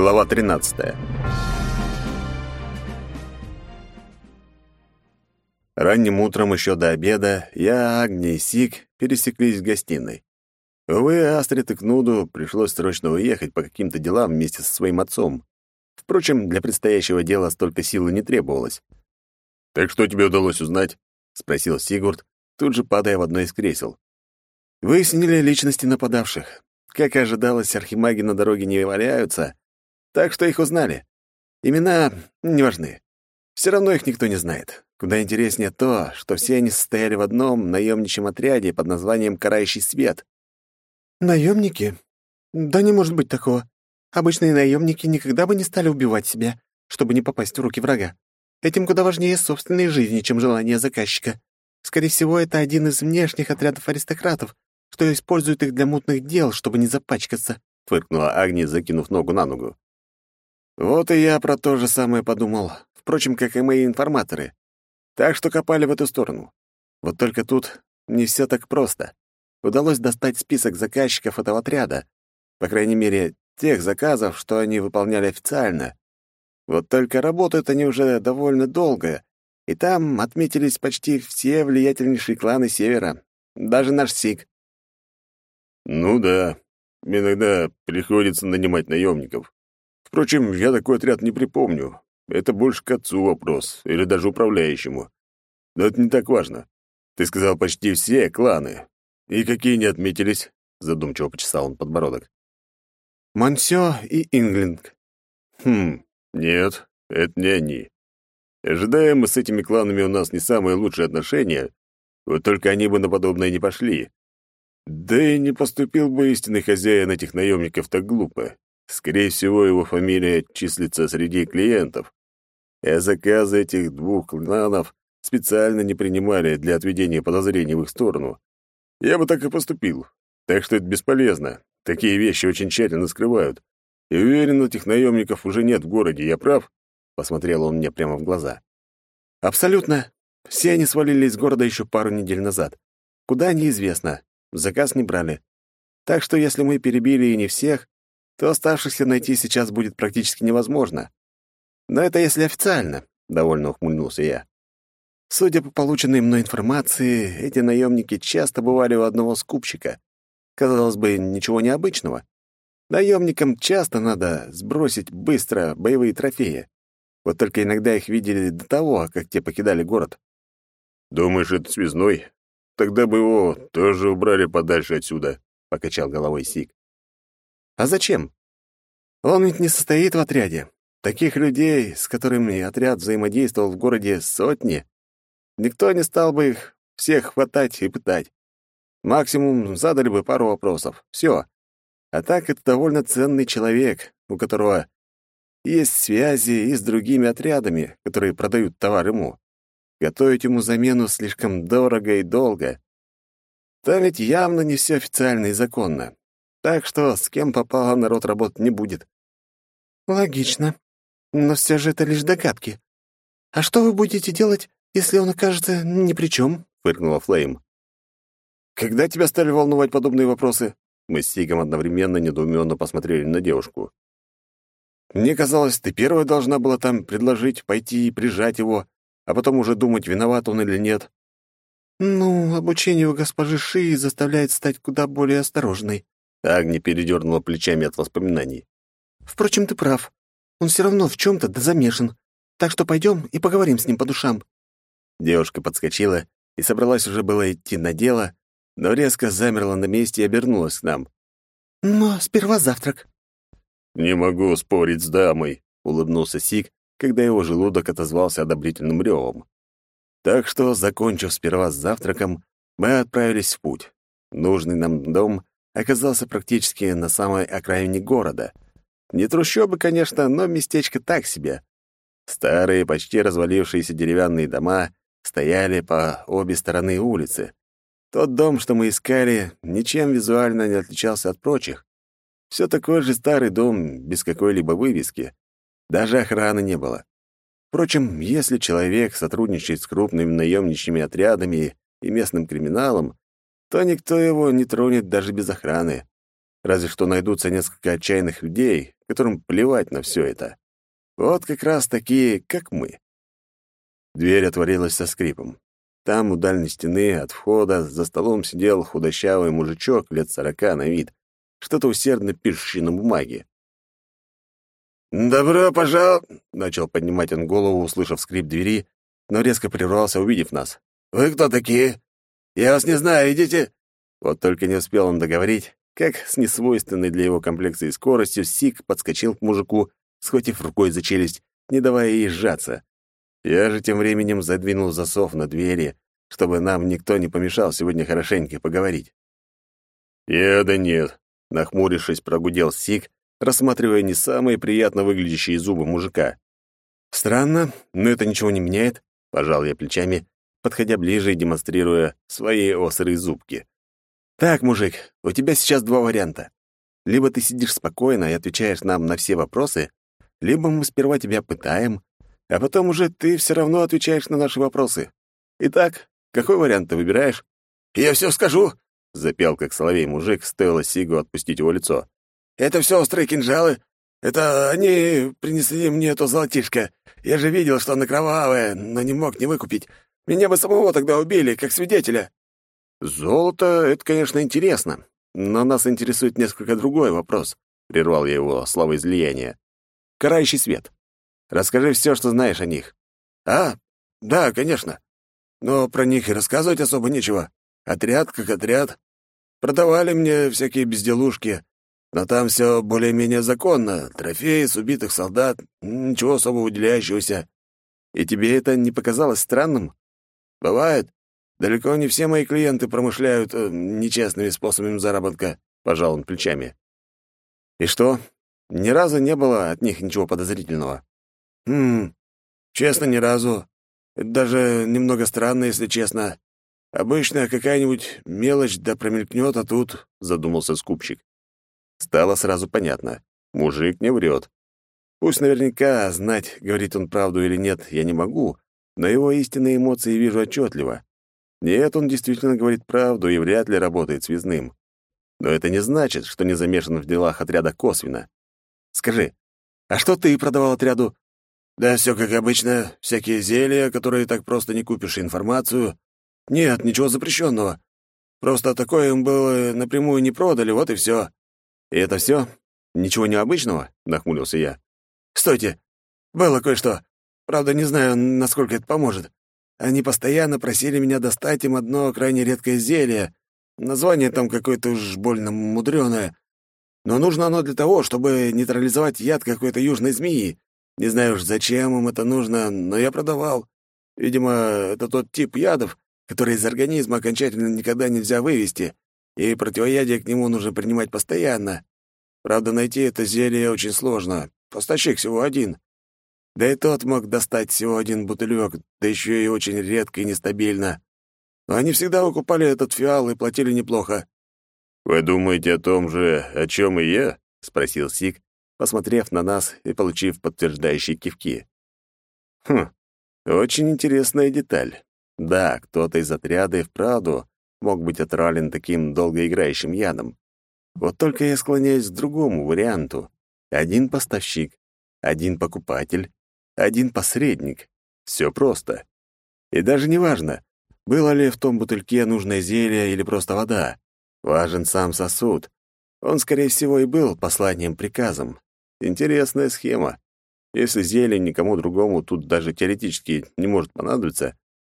Глава 13. Ранним утром еще до обеда я, Агния и Сик пересеклись в гостиной. Увы, Астрид и Кнуду пришлось срочно уехать по каким-то делам вместе со своим отцом. Впрочем, для предстоящего дела столько силы не требовалось. «Так что тебе удалось узнать?» — спросил Сигурд, тут же падая в одно из кресел. Выяснили личности нападавших. Как и ожидалось, архимаги на дороге не валяются, так что их узнали. Имена не важны. Все равно их никто не знает. Куда интереснее то, что все они состояли в одном наемничьем отряде под названием «Карающий свет». Наемники? Да не может быть такого. Обычные наемники никогда бы не стали убивать себя, чтобы не попасть в руки врага. Этим куда важнее собственной жизни, чем желание заказчика. Скорее всего, это один из внешних отрядов аристократов, что используют их для мутных дел, чтобы не запачкаться», — фыркнула Агния, закинув ногу на ногу. Вот и я про то же самое подумал, впрочем, как и мои информаторы. Так что копали в эту сторону. Вот только тут не все так просто. Удалось достать список заказчиков этого отряда, по крайней мере, тех заказов, что они выполняли официально. Вот только работают они уже довольно долго, и там отметились почти все влиятельнейшие кланы Севера, даже наш СИК. Ну да, иногда приходится нанимать наемников. Впрочем, я такой отряд не припомню. Это больше к отцу вопрос, или даже управляющему. Но это не так важно. Ты сказал почти все кланы. И какие не отметились? Задумчиво почесал он подбородок. Мансё и Инглинг. Хм, нет, это не они. Ожидаем мы с этими кланами у нас не самые лучшие отношения, вот только они бы на подобное не пошли. Да и не поступил бы истинный хозяин этих наемников так глупо. Скорее всего, его фамилия числится среди клиентов. А заказы этих двух кланов специально не принимали для отведения подозрений в их сторону. Я бы так и поступил. Так что это бесполезно. Такие вещи очень тщательно скрывают. И уверен, этих наемников уже нет в городе, я прав?» Посмотрел он мне прямо в глаза. «Абсолютно. Все они свалили из города еще пару недель назад. Куда — неизвестно. Заказ не брали. Так что если мы перебили и не всех, то оставшихся найти сейчас будет практически невозможно. Но это если официально, — довольно ухмыльнулся я. Судя по полученной мной информации, эти наемники часто бывали у одного скупщика. Казалось бы, ничего необычного. Наемникам часто надо сбросить быстро боевые трофеи. Вот только иногда их видели до того, как те покидали город. «Думаешь, это связной? Тогда бы его тоже убрали подальше отсюда», — покачал головой Сик. А зачем? Он ведь не состоит в отряде. Таких людей, с которыми отряд взаимодействовал в городе, сотни. Никто не стал бы их всех хватать и пытать. Максимум задали бы пару вопросов. Все. А так это довольно ценный человек, у которого есть связи и с другими отрядами, которые продают товар ему. Готовить ему замену слишком дорого и долго. Там ведь явно не все официально и законно. Так что с кем попало народ работать не будет. Логично. Но все же это лишь догадки. А что вы будете делать, если он окажется ни при чем? фыркнула Флейм. Когда тебя стали волновать подобные вопросы? Мы с Сигом одновременно недоуменно посмотрели на девушку. Мне казалось, ты первая должна была там предложить пойти и прижать его, а потом уже думать, виноват он или нет. Ну, обучение у госпожи Шии заставляет стать куда более осторожной. Агни передернула плечами от воспоминаний. «Впрочем, ты прав. Он все равно в чем-то да замешан. Так что пойдем и поговорим с ним по душам». Девушка подскочила и собралась уже было идти на дело, но резко замерла на месте и обернулась к нам. «Но сперва завтрак». «Не могу спорить с дамой», — улыбнулся Сик, когда его желудок отозвался одобрительным ревом. Так что, закончив сперва с завтраком, мы отправились в путь. Нужный нам дом оказался практически на самой окраине города. Не трущобы, конечно, но местечко так себе. Старые, почти развалившиеся деревянные дома стояли по обе стороны улицы. Тот дом, что мы искали, ничем визуально не отличался от прочих. Все такой же старый дом, без какой-либо вывески. Даже охраны не было. Впрочем, если человек сотрудничает с крупными наемничьими отрядами и местным криминалом, то никто его не тронет даже без охраны. Разве что найдутся несколько отчаянных людей, которым плевать на все это. Вот как раз такие, как мы. Дверь отворилась со скрипом. Там, у дальней стены, от входа, за столом сидел худощавый мужичок лет сорока на вид, что-то усердно пишущий на бумаге. «Добро пожаловать!» — начал поднимать он голову, услышав скрип двери, но резко прервался, увидев нас. «Вы кто такие? Я вас не знаю, идите!» Вот только не успел он договорить, как с несвойственной для его комплекции скоростью Сик подскочил к мужику, схватив рукой за челюсть, не давая ей сжаться. Я же тем временем задвинул засов на двери, чтобы нам никто не помешал сегодня хорошенько поговорить. «Я нет», — нахмурившись, прогудел Сик, рассматривая не самые приятно выглядящие зубы мужика. «Странно, но это ничего не меняет», — пожал я плечами, подходя ближе и демонстрируя свои острые зубки. «Так, мужик, у тебя сейчас два варианта. Либо ты сидишь спокойно и отвечаешь нам на все вопросы, либо мы сперва тебя пытаем, а потом уже ты все равно отвечаешь на наши вопросы. Итак, какой вариант ты выбираешь?» «Я все скажу», — запел как соловей мужик, стоило Сигу отпустить его лицо. «Это все острые кинжалы. Это они принесли мне это золотишко. Я же видел, что оно кровавое, но не мог не выкупить. Меня бы самого тогда убили, как свидетеля». «Золото — это, конечно, интересно, но нас интересует несколько другой вопрос», — прервал я его славой излияния. «Карающий свет. Расскажи все, что знаешь о них». «А, да, конечно. Но про них и рассказывать особо нечего. Отряд как отряд. Продавали мне всякие безделушки, но там все более-менее законно. Трофеи с убитых солдат, ничего особо выделяющегося. И тебе это не показалось странным? Бывает. Далеко не все мои клиенты промышляют э, нечестными способами заработка, пожал он плечами. И что? Ни разу не было от них ничего подозрительного. Хм, честно, ни разу. Это даже немного странно, если честно. Обычно какая-нибудь мелочь да промелькнет, а тут, задумался скупщик. Стало сразу понятно. Мужик не врет. Пусть наверняка знать, говорит он правду или нет, я не могу, но его истинные эмоции вижу отчетливо. Нет, он действительно говорит правду и вряд ли работает связным. Но это не значит, что не замешан в делах отряда косвенно. Скажи, а что ты продавал отряду? Да все как обычно, всякие зелья, которые так просто не купишь, информацию. Нет, ничего запрещенного. Просто такое им было напрямую не продали, вот и все. «И это все? Ничего необычного?» — нахмурился я. «Стойте! Было кое-что. Правда, не знаю, насколько это поможет. Они постоянно просили меня достать им одно крайне редкое зелье. Название там какое-то уж больно мудреное. Но нужно оно для того, чтобы нейтрализовать яд какой-то южной змеи. Не знаю уж, зачем им это нужно, но я продавал. Видимо, это тот тип ядов, который из организма окончательно никогда нельзя вывести, и противоядие к нему нужно принимать постоянно. Правда, найти это зелье очень сложно. Поставщик всего один. Да и тот мог достать всего один бутылек, да еще и очень редко и нестабильно. Но они всегда выкупали этот фиал и платили неплохо. «Вы думаете о том же, о чем и я?» — спросил Сик, посмотрев на нас и получив подтверждающие кивки. «Хм, очень интересная деталь. Да, кто-то из отряда и вправду мог быть отравлен таким долгоиграющим ядом. Вот только я склоняюсь к другому варианту. Один поставщик, один покупатель, один посредник. Все просто. И даже не важно, было ли в том бутыльке нужное зелье или просто вода. Важен сам сосуд. Он, скорее всего, и был посланием-приказом. Интересная схема. Если зелье никому другому тут даже теоретически не может понадобиться,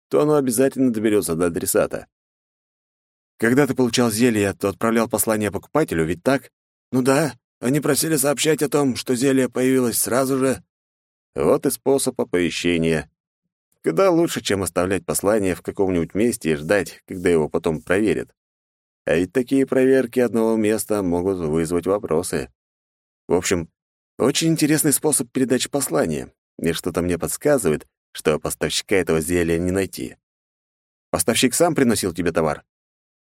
то оно обязательно доберется до адресата. Когда ты получал зелье, то отправлял послание покупателю, ведь так? Ну да, они просили сообщать о том, что зелье появилось сразу же. Вот и способ оповещения. Куда лучше, чем оставлять послание в каком-нибудь месте и ждать, когда его потом проверят. А ведь такие проверки одного места могут вызвать вопросы. В общем, очень интересный способ передачи послания, и что-то мне подсказывает, что поставщика этого зелья не найти. Поставщик сам приносил тебе товар?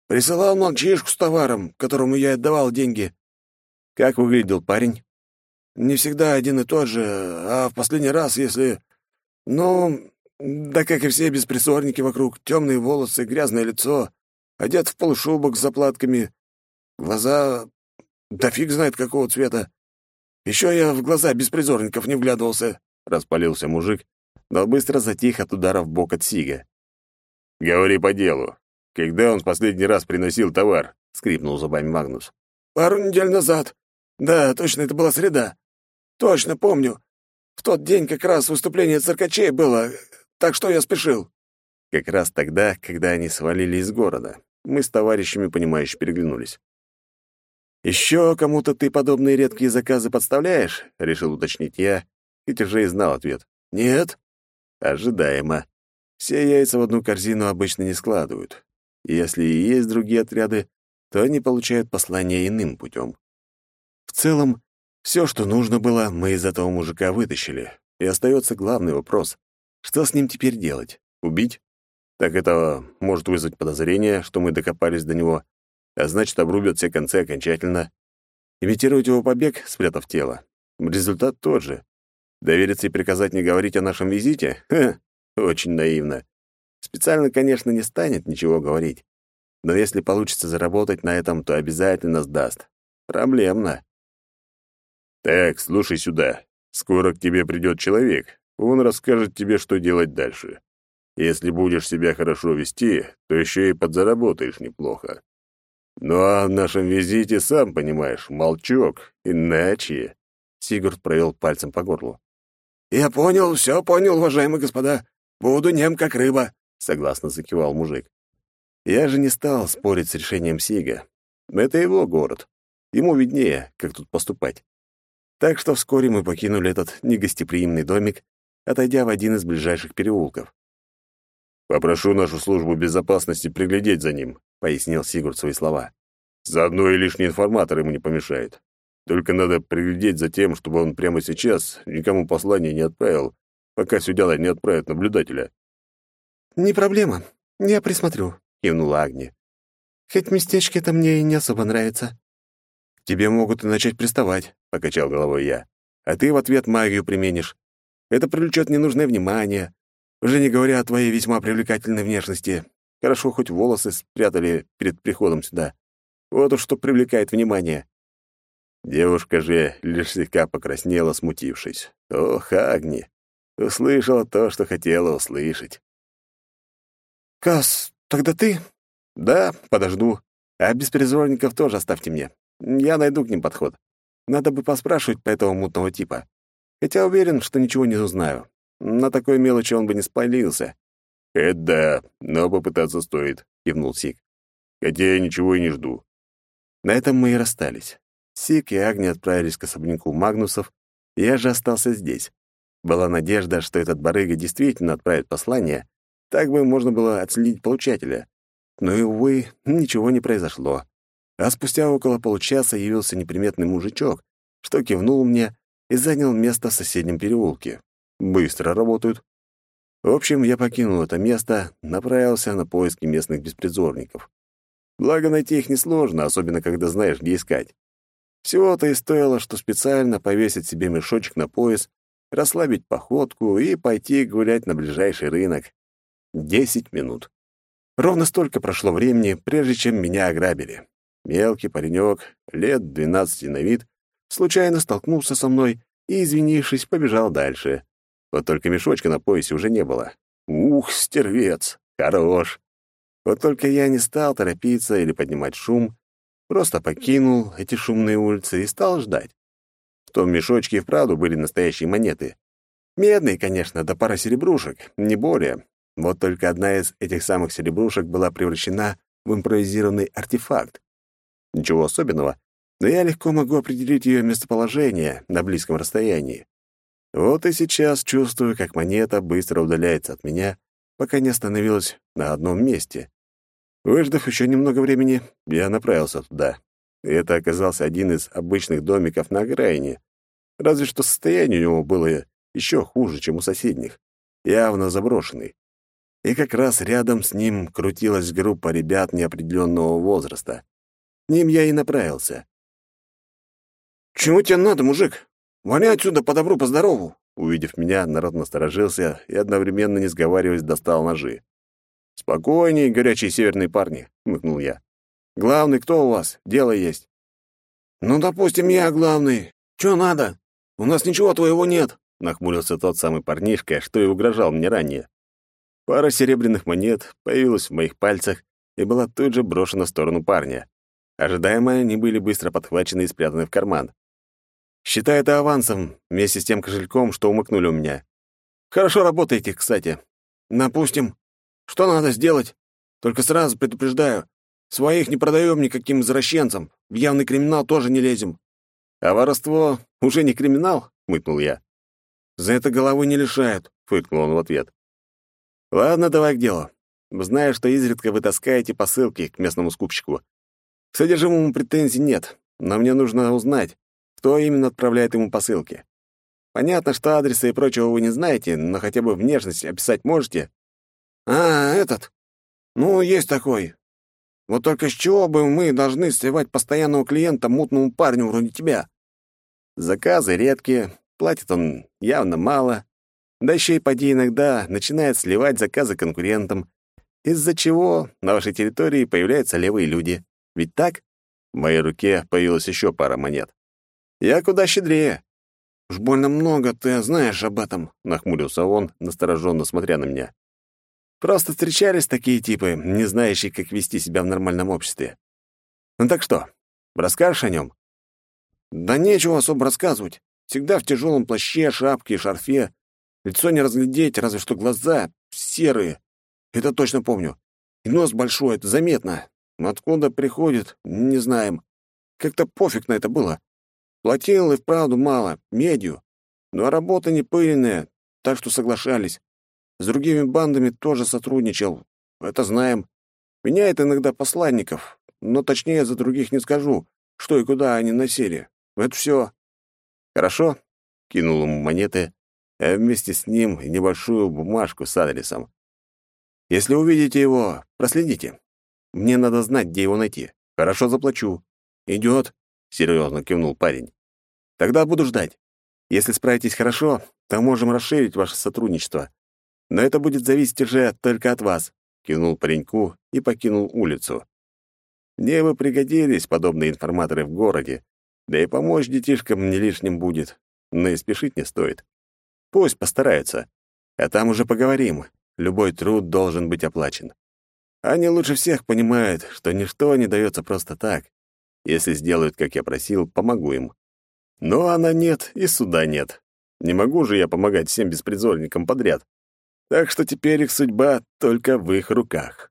Присылал мальчишку с товаром, которому я отдавал деньги. Как выглядел парень? Не всегда один и тот же, а в последний раз, если... Ну, да как и все беспризорники вокруг, темные волосы, грязное лицо, одет в полушубок с заплатками, глаза... Да фиг знает какого цвета. Еще я в глаза беспризорников не вглядывался», — распалился мужик, но быстро затих от удара в бок от Сига. «Говори по делу. Когда он в последний раз приносил товар?» — скрипнул зубами Магнус. «Пару недель назад. Да, точно, это была среда. Точно помню. В тот день как раз выступление циркачей было, так что я спешил». Как раз тогда, когда они свалили из города, мы с товарищами, понимающе переглянулись. «Еще кому-то ты подобные редкие заказы подставляешь?» — решил уточнить я, и знал ответ. «Нет». «Ожидаемо. Все яйца в одну корзину обычно не складывают. Если и есть другие отряды, то они получают послание иным путем. В целом, все, что нужно было, мы из этого мужика вытащили. И остается главный вопрос. Что с ним теперь делать? Убить? Так это может вызвать подозрение, что мы докопались до него, а значит, обрубят все концы окончательно. Имитировать его побег, спрятав тело. Результат тот же. Довериться и приказать не говорить о нашем визите? Ха, очень наивно. Специально, конечно, не станет ничего говорить. Но если получится заработать на этом, то обязательно сдаст. Проблемно. «Так, слушай сюда. Скоро к тебе придет человек. Он расскажет тебе, что делать дальше. Если будешь себя хорошо вести, то еще и подзаработаешь неплохо. Ну а в нашем визите, сам понимаешь, молчок, иначе...» Сигурд провел пальцем по горлу. «Я понял, все понял, уважаемые господа. Буду нем, как рыба», — согласно закивал мужик. Я же не стал спорить с решением Сига. Это его город. Ему виднее, как тут поступать. Так что вскоре мы покинули этот негостеприимный домик, отойдя в один из ближайших переулков. «Попрошу нашу службу безопасности приглядеть за ним», — пояснил Сигурд свои слова. «Заодно и лишний информатор ему не помешает. Только надо приглядеть за тем, чтобы он прямо сейчас никому послание не отправил, пока сюда не отправят наблюдателя». «Не проблема. Я присмотрю», — кивнула Агни. «Хоть местечко это мне и не особо нравится тебе могут и начать приставать», — покачал головой я. «А ты в ответ магию применишь. Это привлечет ненужное внимание, уже не говоря о твоей весьма привлекательной внешности. Хорошо, хоть волосы спрятали перед приходом сюда. Вот уж что привлекает внимание». Девушка же лишь слегка покраснела, смутившись. «Ох, Агни! Услышала то, что хотела услышать». «Кас, тогда ты?» «Да, подожду. А беспризорников тоже оставьте мне. Я найду к ним подход. Надо бы поспрашивать по этого мутного типа. Хотя уверен, что ничего не узнаю. На такой мелочи он бы не спалился. «Это да, но попытаться стоит», — кивнул Сик. «Хотя я ничего и не жду». На этом мы и расстались. Сик и Агни отправились к особняку Магнусов, я же остался здесь. Была надежда, что этот барыга действительно отправит послание, так бы можно было отследить получателя. Но и, увы, ничего не произошло. А спустя около получаса явился неприметный мужичок, что кивнул мне и занял место в соседнем переулке. Быстро работают. В общем, я покинул это место, направился на поиски местных беспризорников. Благо, найти их несложно, особенно когда знаешь, где искать. Всего-то и стоило, что специально повесить себе мешочек на пояс, расслабить походку и пойти гулять на ближайший рынок. Десять минут. Ровно столько прошло времени, прежде чем меня ограбили. Мелкий паренек, лет двенадцати на вид, случайно столкнулся со мной и, извинившись, побежал дальше. Вот только мешочка на поясе уже не было. Ух, стервец! Хорош! Вот только я не стал торопиться или поднимать шум, просто покинул эти шумные улицы и стал ждать. В том мешочке и вправду были настоящие монеты. Медные, конечно, да пара серебрушек, не более. Вот только одна из этих самых серебрушек была превращена в импровизированный артефакт. Ничего особенного, но я легко могу определить ее местоположение на близком расстоянии. Вот и сейчас чувствую, как монета быстро удаляется от меня, пока не остановилась на одном месте. Выждав еще немного времени, я направился туда. Это оказался один из обычных домиков на окраине. Разве что состояние у него было еще хуже, чем у соседних. Явно заброшенный. И как раз рядом с ним крутилась группа ребят неопределенного возраста ним я и направился. «Чего тебе надо, мужик? Вали отсюда по добру, по здорову!» Увидев меня, народ насторожился и, одновременно не сговариваясь, достал ножи. «Спокойней, горячие северные парни», — мыкнул я. «Главный кто у вас? Дело есть». «Ну, допустим, я главный. «Чё надо? У нас ничего твоего нет!» — нахмурился тот самый парнишка, что и угрожал мне ранее. Пара серебряных монет появилась в моих пальцах и была тут же брошена в сторону парня. Ожидаемо они были быстро подхвачены и спрятаны в карман. Считай это авансом, вместе с тем кошельком, что умыкнули у меня. Хорошо работаете, кстати. Напустим. Что надо сделать? Только сразу предупреждаю. Своих не продаем никаким извращенцам. В явный криминал тоже не лезем. А воровство уже не криминал? Хмыкнул я. За это головы не лишают, фыркнул он в ответ. Ладно, давай к делу. Знаю, что изредка вы таскаете посылки к местному скупщику. К содержимому претензий нет, но мне нужно узнать, кто именно отправляет ему посылки. Понятно, что адреса и прочего вы не знаете, но хотя бы внешность описать можете? А, этот? Ну, есть такой. Вот только с чего бы мы должны сливать постоянного клиента мутному парню вроде тебя? Заказы редкие, платит он явно мало, да еще и поди иногда начинает сливать заказы конкурентам, из-за чего на вашей территории появляются левые люди. Ведь так? В моей руке появилась еще пара монет. Я куда щедрее. «Уж больно много ты знаешь об этом», — нахмурился он, настороженно смотря на меня. «Просто встречались такие типы, не знающие, как вести себя в нормальном обществе. Ну так что, расскажешь о нем?» «Да нечего особо рассказывать. Всегда в тяжелом плаще, шапке и шарфе. Лицо не разглядеть, разве что глаза серые. Это точно помню. И нос большой, это заметно. Откуда приходит, не знаем. Как-то пофиг на это было. Платил и вправду мало, медью. Но работа не пыльная, так что соглашались. С другими бандами тоже сотрудничал. Это знаем. Меняет иногда посланников, но точнее за других не скажу, что и куда они носили. Это все. Хорошо? Кинул ему монеты, а вместе с ним небольшую бумажку с адресом. Если увидите его, проследите. Мне надо знать, где его найти. Хорошо заплачу. Идет, серьезно кивнул парень. Тогда буду ждать. Если справитесь хорошо, то можем расширить ваше сотрудничество. Но это будет зависеть уже только от вас, кивнул пареньку и покинул улицу. Мне бы пригодились подобные информаторы в городе, да и помочь детишкам не лишним будет, но и спешить не стоит. Пусть постараются, а там уже поговорим. Любой труд должен быть оплачен. Они лучше всех понимают, что ничто не дается просто так. Если сделают, как я просил, помогу им. Но она нет, и суда нет. Не могу же я помогать всем беспризорникам подряд. Так что теперь их судьба только в их руках.